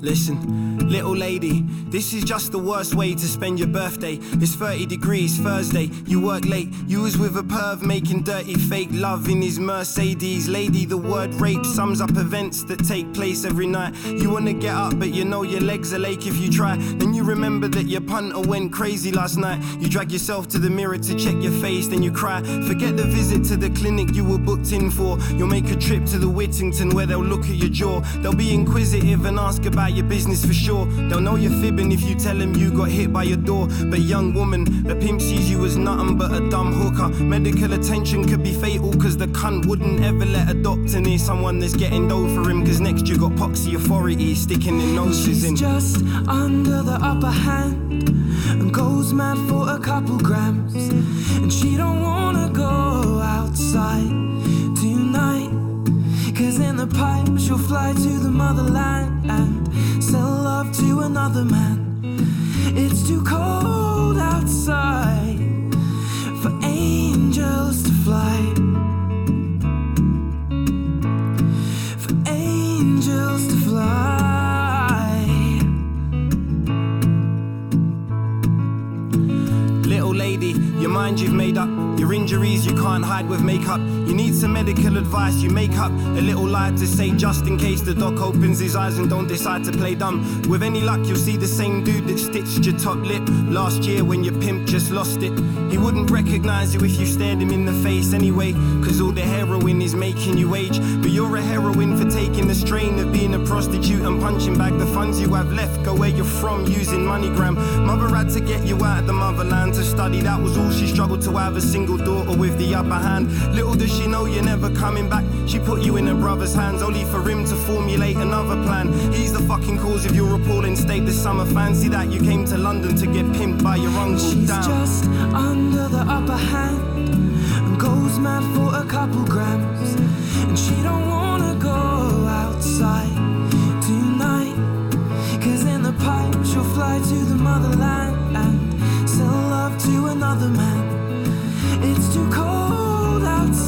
Listen, little lady, this is just the worst way to spend your birthday. It's 30 degrees, Thursday, you work late. You was with a perv making dirty fake love in his Mercedes. Lady, the word rape sums up events that take place every night. You wanna get up, but you know your legs are lake if you try. Then you remember that your punter went crazy last night. You drag yourself to the mirror to check your face, then you cry. Forget the visit to the clinic you were booked in for. You'll make a trip to the Whittington where they'll look at your jaw. They'll be inquisitive and ask about your business for sure. They'll know you're fibbing if you tell them you got hit by your door. But young woman, the pimp sees you as nothing but a dumb hooker. Medical attention could be fatal, cause the cunt wouldn't ever let a doctor near someone that's getting dough for him. Cause next you got poxy authority sticking their noses She's in. just under the upper hand and goes mad for a couple grams. And she don't wanna go outside tonight. Cause in the pipe she'll fly to the motherland another man. It's too cold outside mind you've made up. Your injuries you can't hide with makeup. You need some medical advice, you make up a little lie to say just in case the doc opens his eyes and don't decide to play dumb. With any luck, you'll see the same dude that stitched your top lip last year when your pimp just lost it. He wouldn't recognize you if you stared him in the face anyway, cause all the heroin is making you age. But you're a heroine for taking the strain of being a prostitute and punching back the funds you have left. Go where you're from using MoneyGram. Mother had to get you out of the motherland to study, that was all she struggled to have a single daughter with the upper hand. Little does she know you're never coming back. She put you in her brother's hands, only for him to formulate another plan. He's the fucking cause of your appalling state this summer. Fancy that you came to London to get pimped by your uncle. She's just under the upper hand and goes mad for a couple grams. And she don't wanna go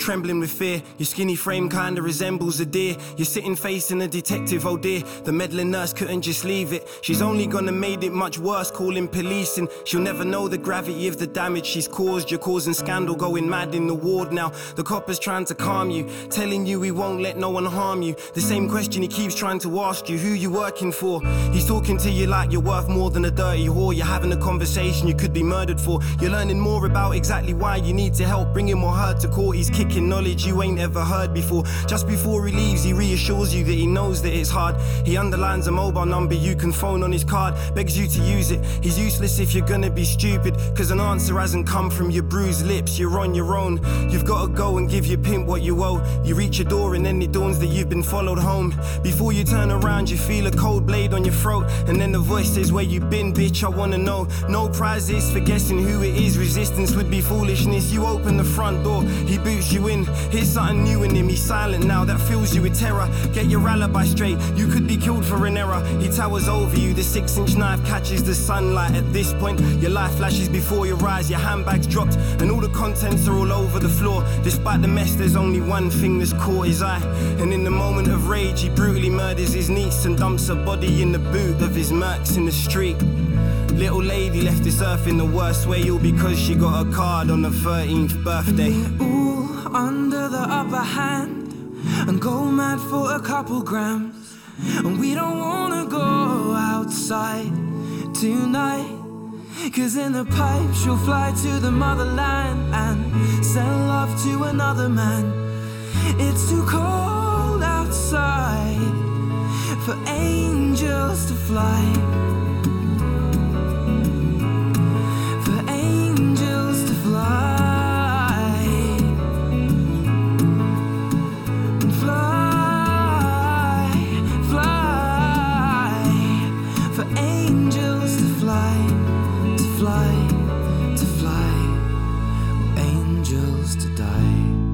trembling with fear. Your skinny frame kinda resembles a deer. You're sitting facing a detective, oh dear. The meddling nurse couldn't just leave it. She's only gonna made it much worse, calling police, and she'll never know the gravity of the damage she's caused. You're causing scandal, going mad in the ward now. The copper's trying to calm you, telling you he won't let no one harm you. The same question he keeps trying to ask you, who you working for? He's talking to you like you're worth more than a dirty whore. You're having a conversation you could be murdered for. You're learning more about exactly why you need to help bring him or her to court. He's kicking knowledge you ain't ever heard before. Just before he leaves, he reassures you that he knows that it's hard. He underlines a mobile number you can phone on his card, begs you to use it. He's useless if you're gonna be stupid, cause an answer hasn't come from your bruised lips. You're on your own. You've gotta go and give your pimp what you owe. You reach your door and then it dawns that you've been followed home. Before you turn around, you feel a cold blade on your throat, and then the voice says, Where you been, bitch? I wanna know. No prizes for guessing who it is. Resistance would be foolishness. You open the front door, he boots you in. Here's something new in him. He's silent now, that fills you with terror. Get your alibi straight. You could be killed for an error. He towers over you. The six inch knife catches the sunlight. At this point, your life flashes before your eyes. Your handbag's dropped, and all the contents are all over the floor. Despite the mess, there's only one thing that's caught his eye. And in the moment of rage, he brutally murders his niece and dumps her body in the boot of his Mercs in the street. Little lady left this earth in the worst way, all because she got a card on her 13th birthday. Ooh, under the upper hand and go mad for a couple grams. And we don't wanna go outside tonight. Cause in the pipe she'll fly to the motherland and sell love to another man. It's too cold outside for angels to fly. to fly, to fly, angels to die.